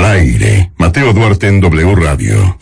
Al aire, Mateo Duarte en W Radio.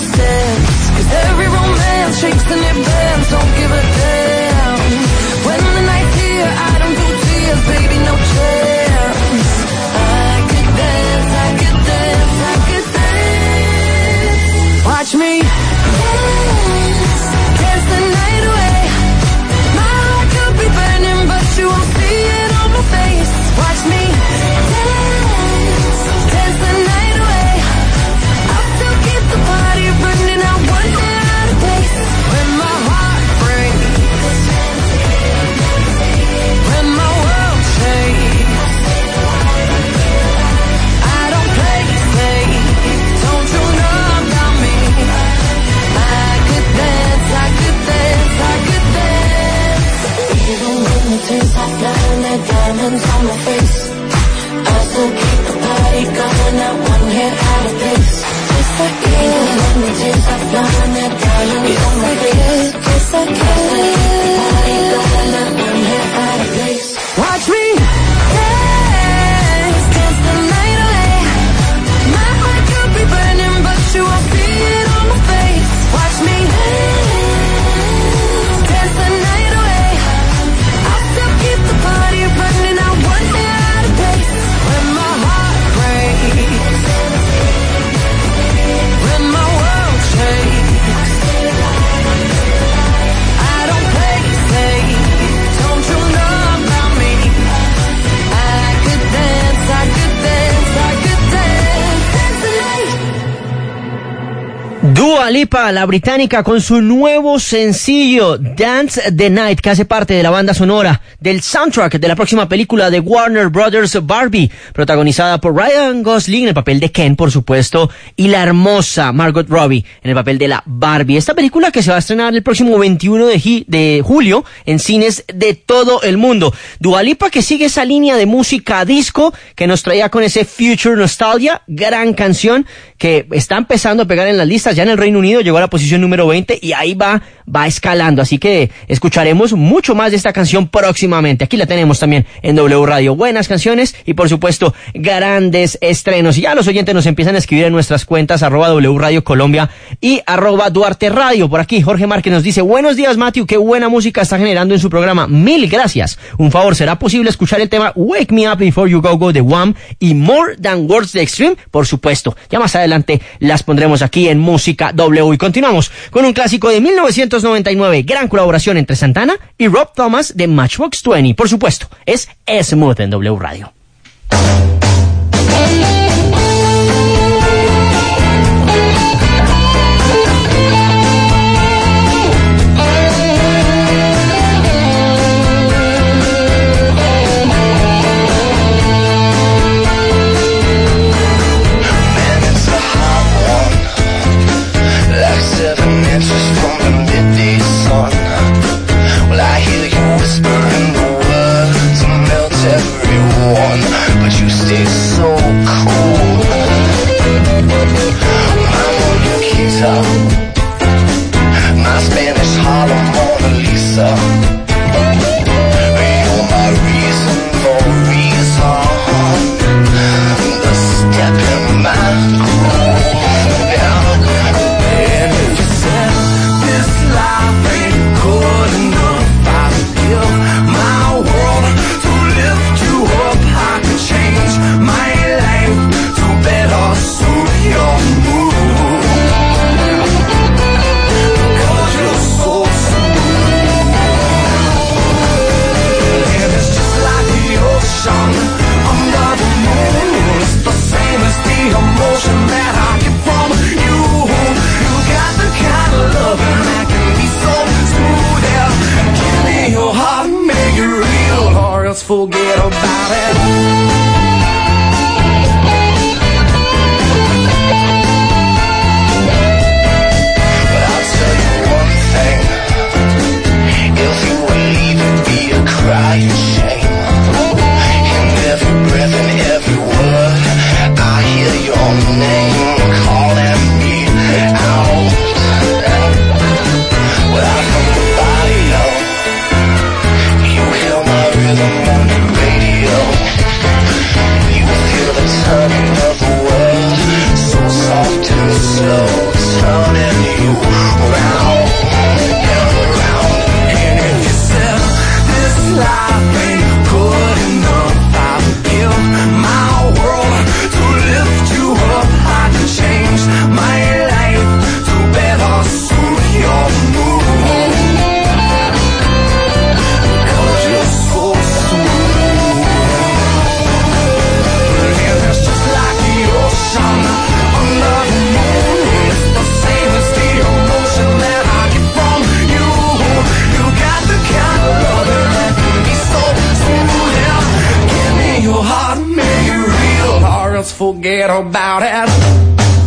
sense Cause every romance shakes and it bends. Don't give a la británica, con su nuevo sencillo Dance the Night, que hace parte de la banda sonora del soundtrack de la próxima película de Warner Brothers Barbie, protagonizada por Ryan Gosling en el papel de Ken, por supuesto, y la hermosa Margot Robbie en el papel de la Barbie. Esta película que se va a estrenar el próximo 21 de, de julio en cines de todo el mundo. Dualipa que sigue esa línea de música disco que nos traía con ese Future Nostalgia, gran canción que está empezando a pegar en las listas ya en el Reino Unido, llegó a la posición número 20 y ahí va, va escalando. Así que escucharemos mucho más de esta canción próximamente. Aquí la tenemos también en W Radio. Buenas canciones y por supuesto grandes estrenos. Y ya los oyentes nos empiezan a escribir en nuestras cuentas arroba W Radio Colombia y arroba Duarte Radio. Por aquí Jorge Márquez nos dice, buenos días Matthew, qué buena música está generando en su programa. Mil gracias. Un favor, ¿será posible escuchar el tema Wake Me Up Before You Go Go de Wham y More Than Words the Extreme? Por supuesto. Ya más adelante las pondremos aquí en Música W. Y continuamos con un clásico de 1999, gran colaboración entre Santana y Rob Thomas de Matchbox 20. Por supuesto, es Smooth en W Radio. everyone, but you stay so cool. I'm on your my Spanish Harlem Mona Lisa. Forget about it.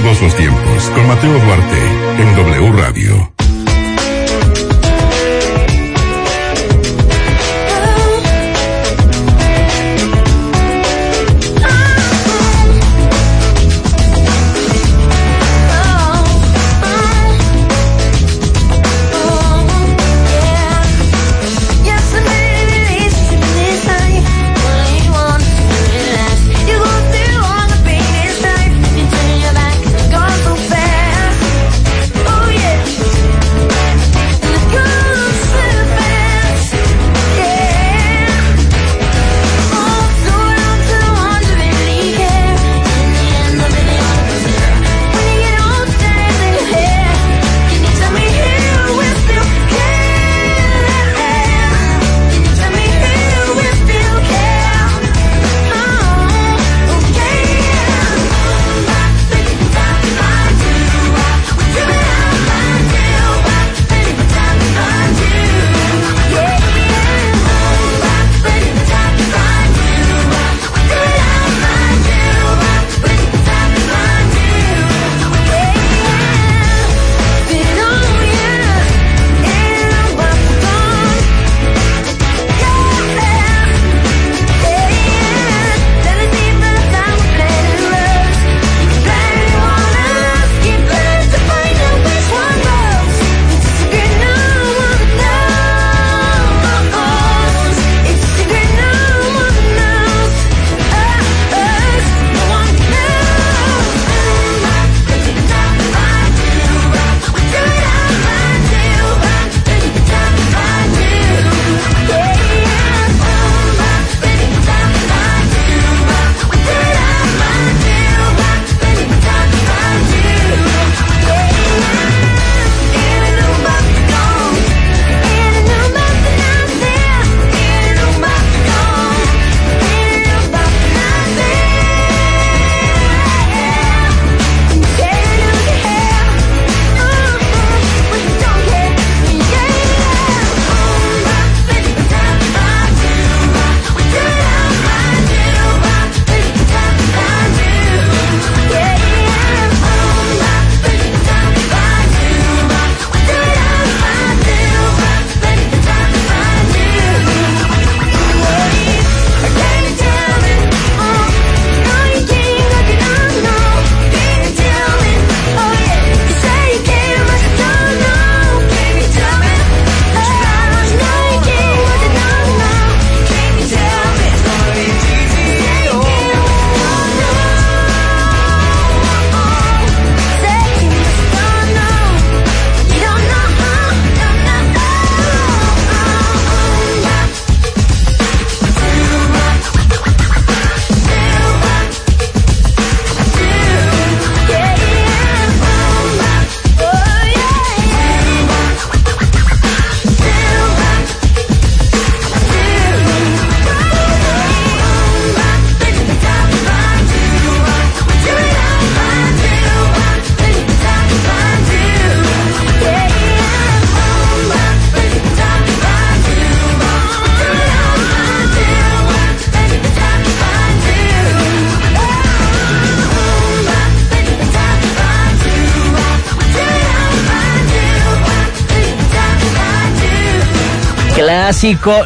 Todos los tiempos con Mateo Duarte en W Radio.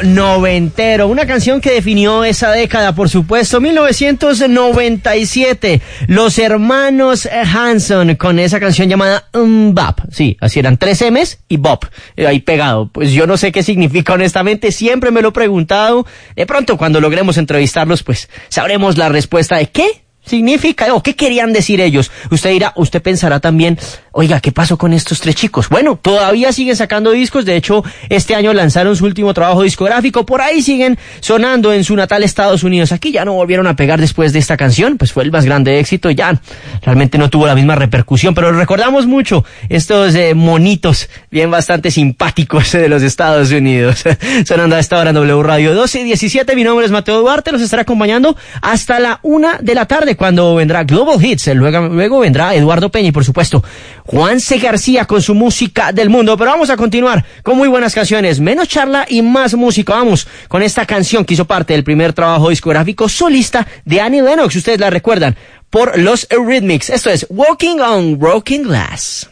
Noventero, una canción que definió esa década, por supuesto, 1997, los hermanos Hanson con esa canción llamada Bop, sí, así eran tres M's y Bop, eh, ahí pegado, pues yo no sé qué significa honestamente, siempre me lo he preguntado, de pronto cuando logremos entrevistarlos, pues sabremos la respuesta de qué significa o qué querían decir ellos. Usted dirá, usted pensará también, oiga, ¿qué pasó con estos tres chicos? Bueno, todavía siguen sacando discos, de hecho, este año lanzaron su último trabajo discográfico, por ahí siguen sonando en su natal Estados Unidos. Aquí ya no volvieron a pegar después de esta canción, pues fue el más grande éxito, ya realmente no tuvo la misma repercusión, pero recordamos mucho estos eh, monitos bien bastante simpáticos de los Estados Unidos. sonando a esta hora en W Radio 12 y 17, mi nombre es Mateo Duarte, los estará acompañando hasta la una de la tarde cuando vendrá Global Hits, luego, luego vendrá Eduardo Peña y por supuesto Juan C. García con su música del mundo. Pero vamos a continuar con muy buenas canciones, menos charla y más música. Vamos con esta canción que hizo parte del primer trabajo discográfico solista de Annie Lennox, ustedes la recuerdan. por los Eurythmics. Esto es Walking on Broken Glass.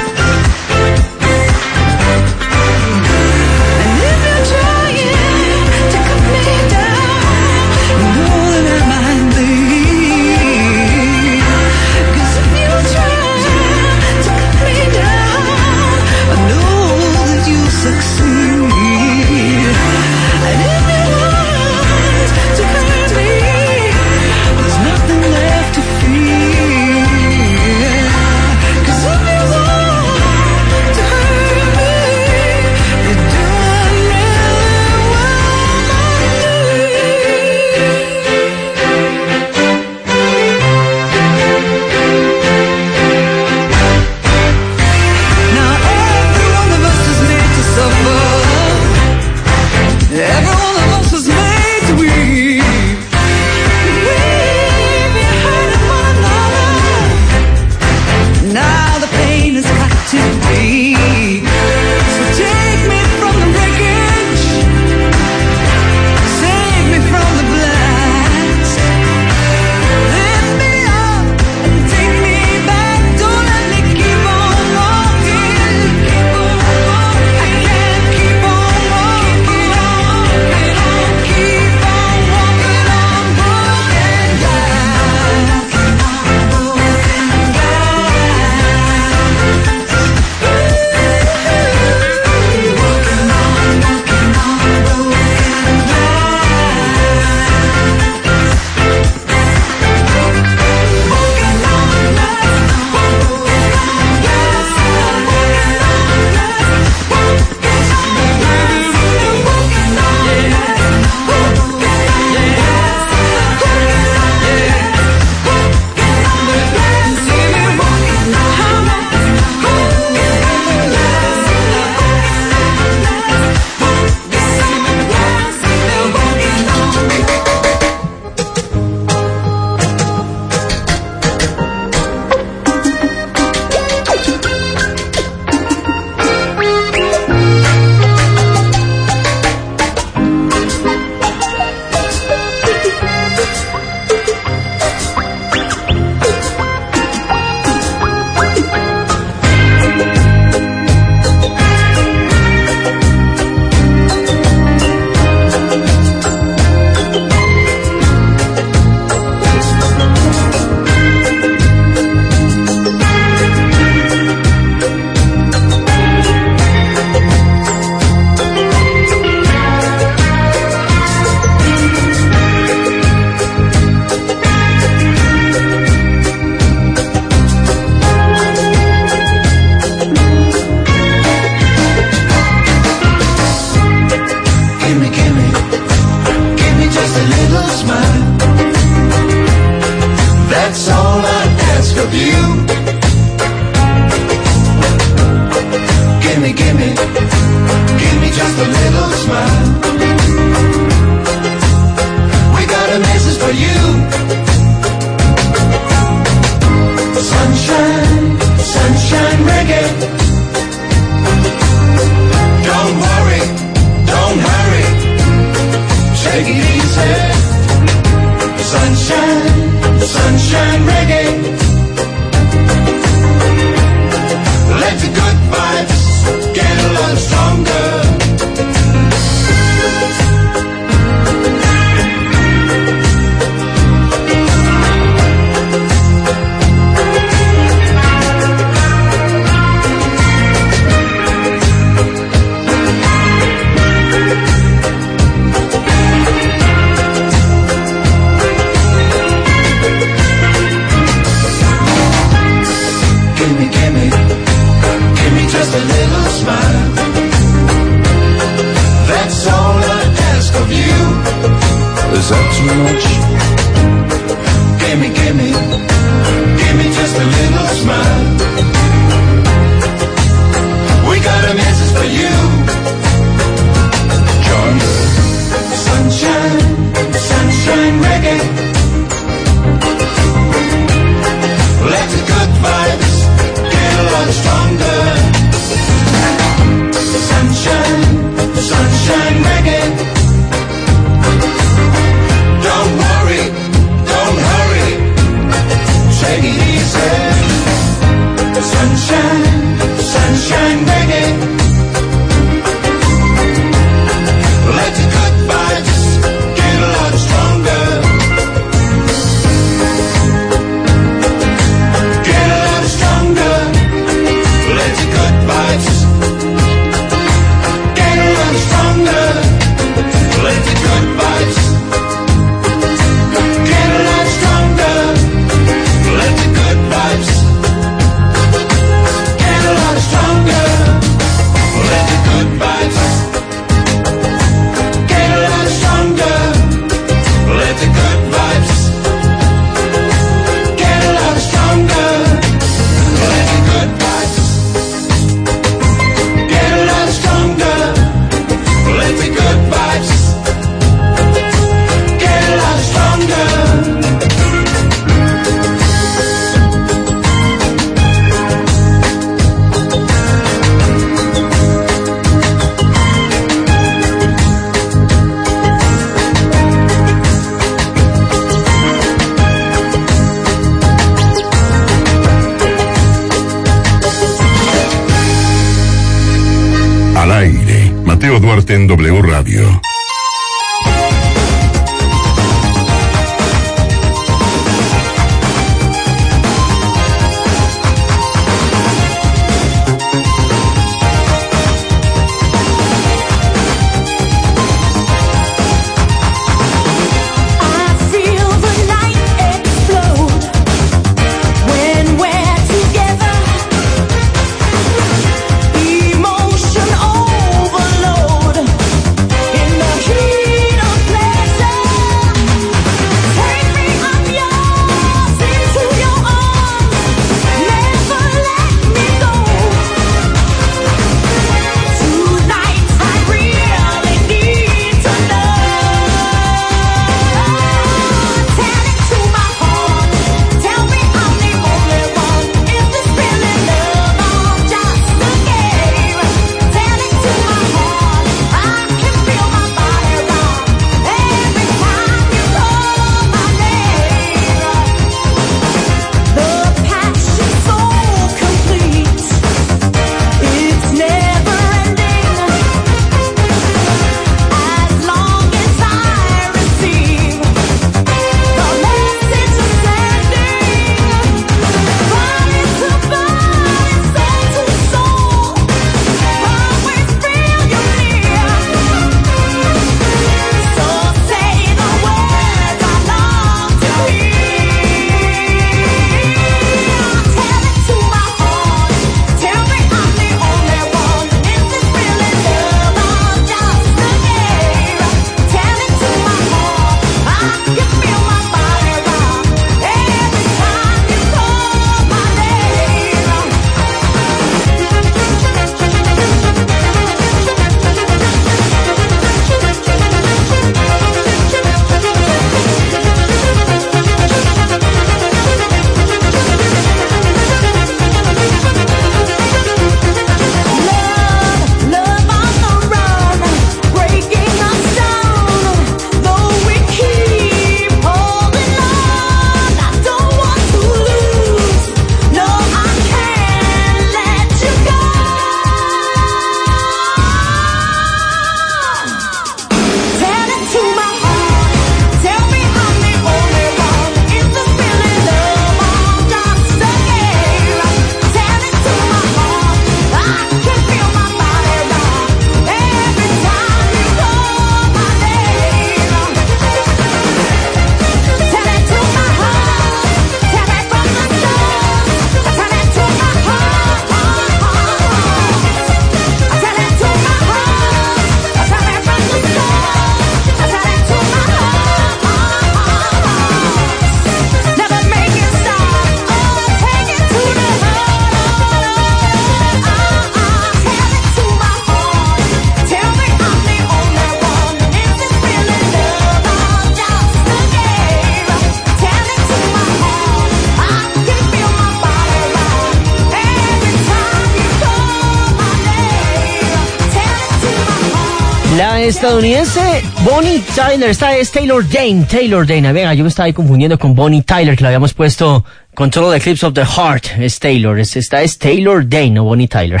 Estadounidense Bonnie Tyler, esta es Taylor Dane, Taylor Dane. Venga, yo me estaba confundiendo con Bonnie Tyler, que la habíamos puesto Control the Eclipse of the Heart, es Taylor, es, esta es Taylor Dane, no Bonnie Tyler.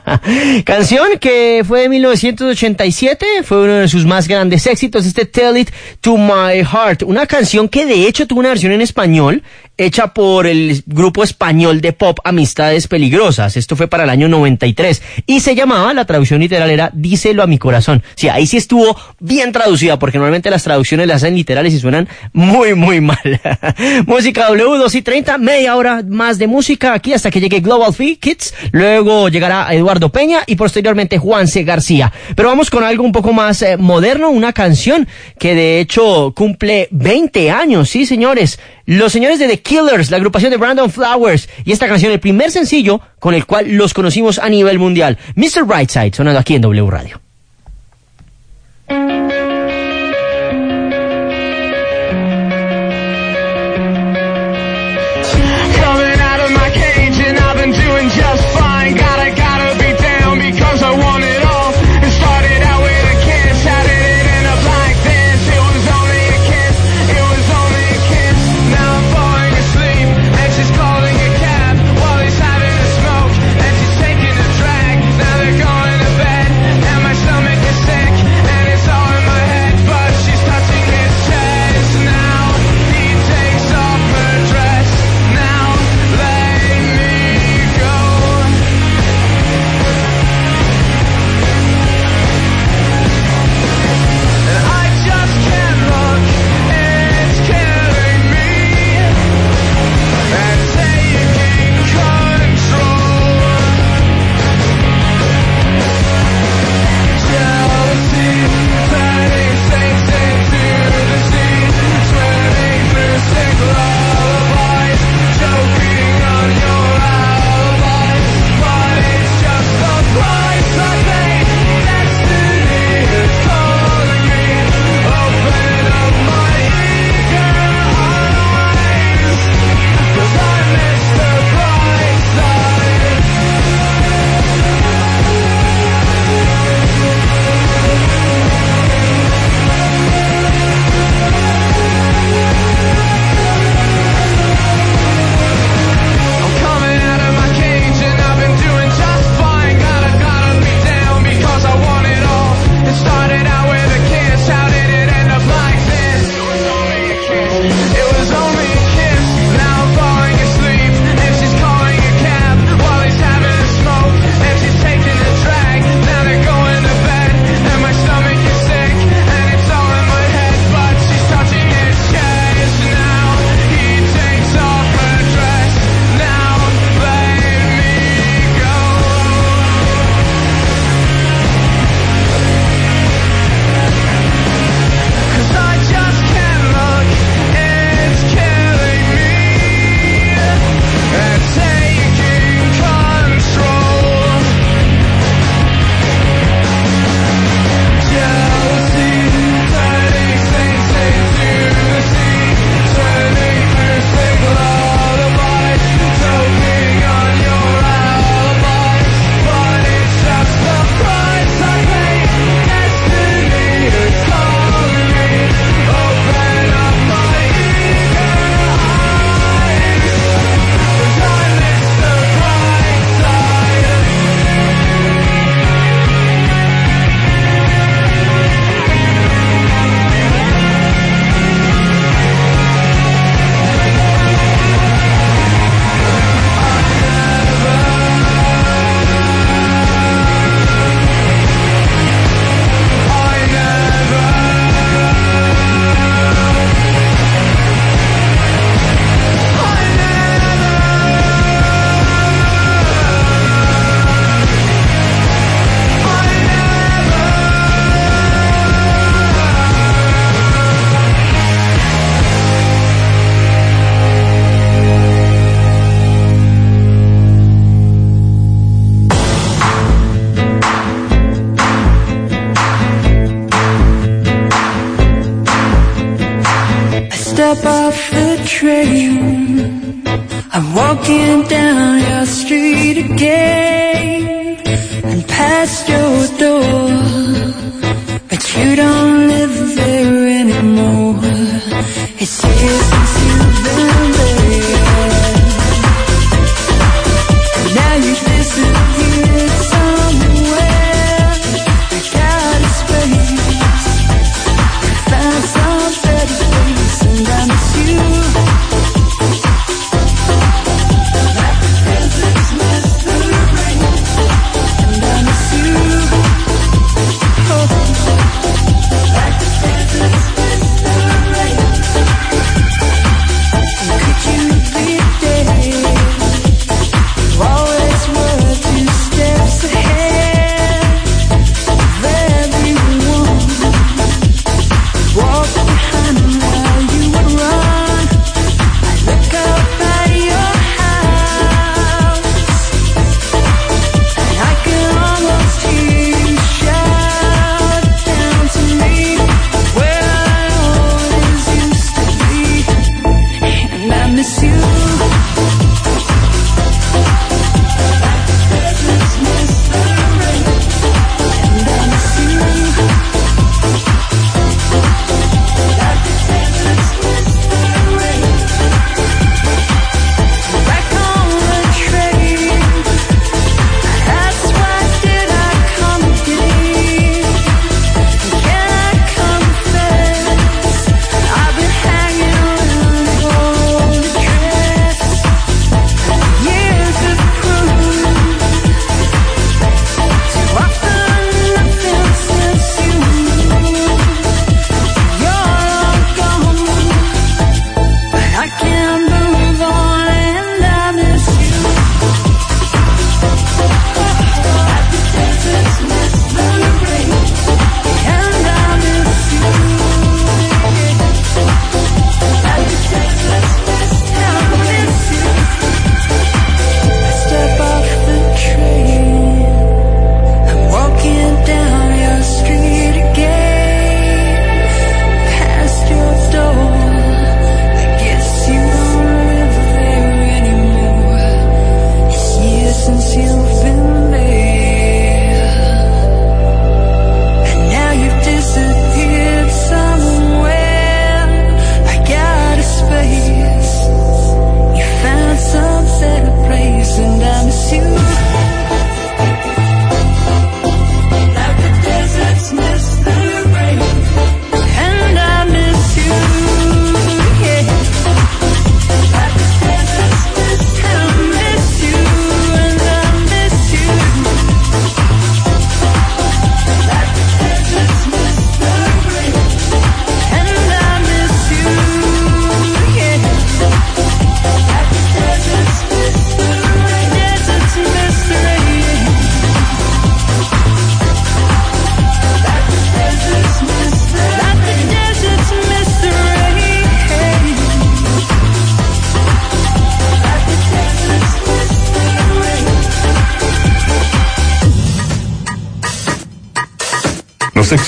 Canción que fue de 1987, fue uno de sus más grandes éxitos, este Tell It to My Heart, una canción que de hecho tuvo una versión en español, hecha por el grupo español de pop Amistades Peligrosas. Esto fue para el año 93 y se llamaba, la traducción literal era Díselo a mi corazón. Sí, ahí sí estuvo bien traducida porque normalmente las traducciones las hacen literales y suenan muy, muy mal. música W2 y 30, media hora más de música aquí hasta que llegue Global Free Kids. Luego llegará Eduardo Peña y posteriormente Juanse García. Pero vamos con algo un poco más eh, moderno, una canción que de hecho cumple 20 años, sí señores. Los señores de The Killers, la agrupación de Brandon Flowers, y esta canción, el primer sencillo con el cual los conocimos a nivel mundial. Mr. Brightside, sonando aquí en W Radio.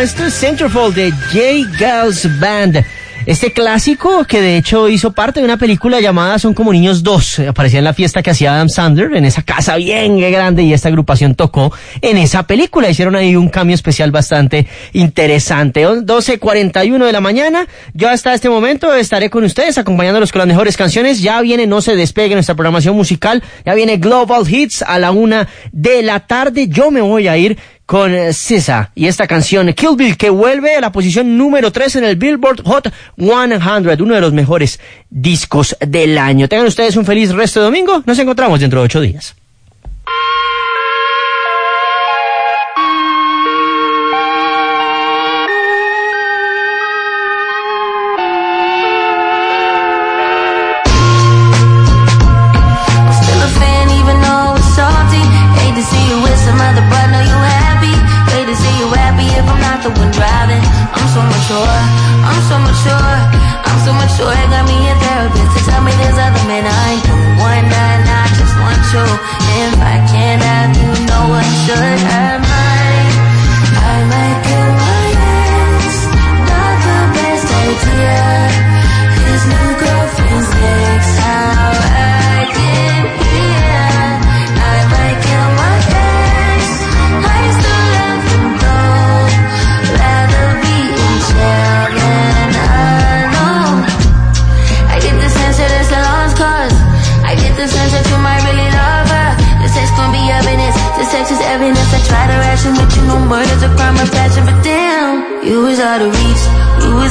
Esto es Centerfold de J. Gals Band. Este clásico que de hecho hizo parte de una película llamada Son como niños 2. Aparecía en la fiesta que hacía Adam Sandler en esa casa bien grande y esta agrupación tocó en esa película. Hicieron ahí un cambio especial bastante interesante. 12.41 de la mañana. Yo hasta este momento estaré con ustedes acompañándolos con las mejores canciones. Ya viene No se despegue nuestra programación musical. Ya viene Global Hits a la una de la tarde. Yo me voy a ir con eh, Sisa y esta canción Kill Bill que vuelve a la posición número 3 en el Billboard Hot 100, uno de los mejores discos del año. Tengan ustedes un feliz resto de domingo. Nos encontramos dentro de ocho días.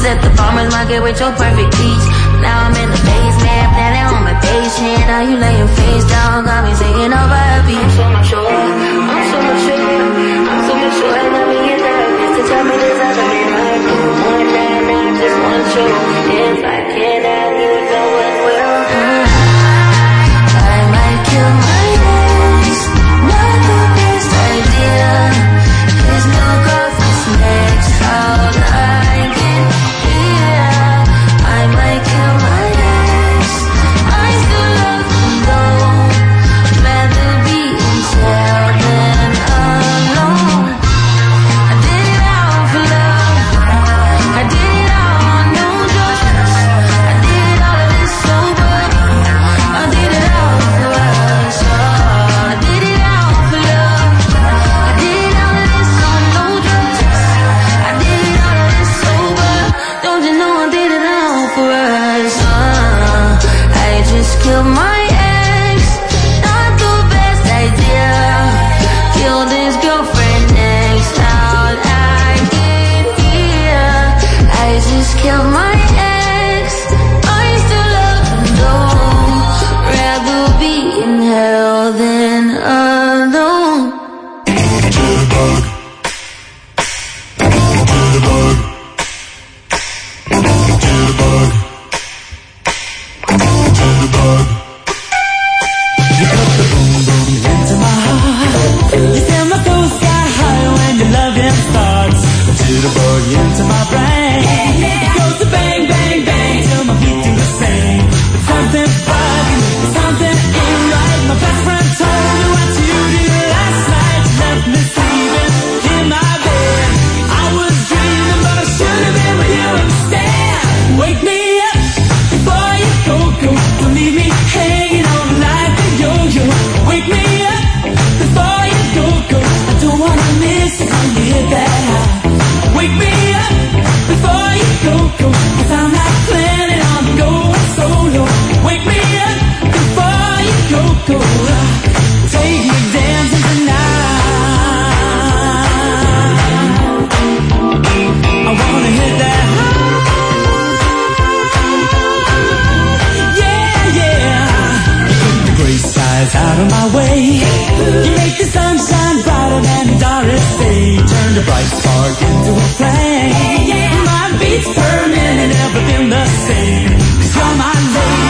At the farmer's market with your perfect peach. Now I'm in the basement, planning on my patient. Now you laying face down, got me singing over a beat. I'm so mature, I'm so mature, I'm so mature. And me get therapist to tell me there's other men I do. One night, I just want you. If I can't to the bug into my brain. It goes to bang, bang, bang out of my way. You make the sunshine brighter than Doris Day. Turned a bright spark into a flame. My beats per minute never been the same. you you're my lady.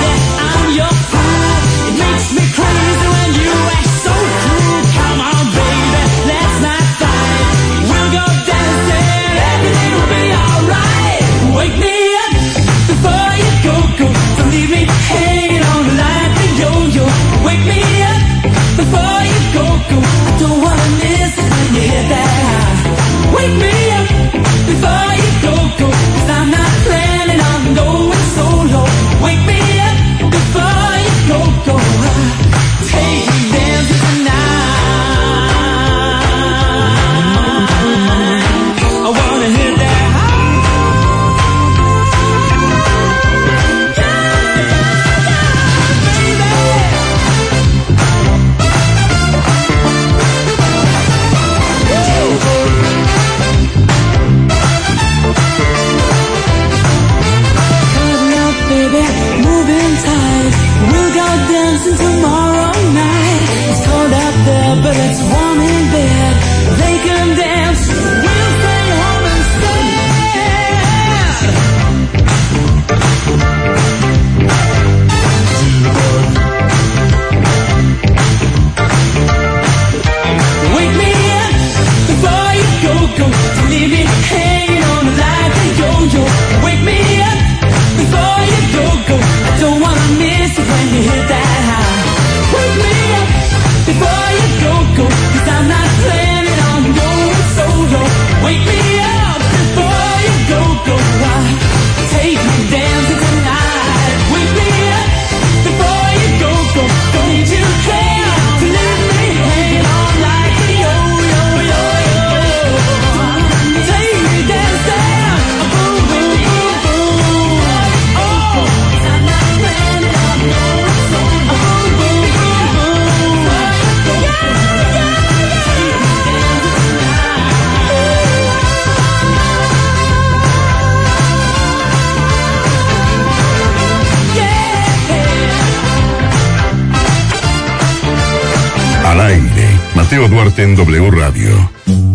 Radio.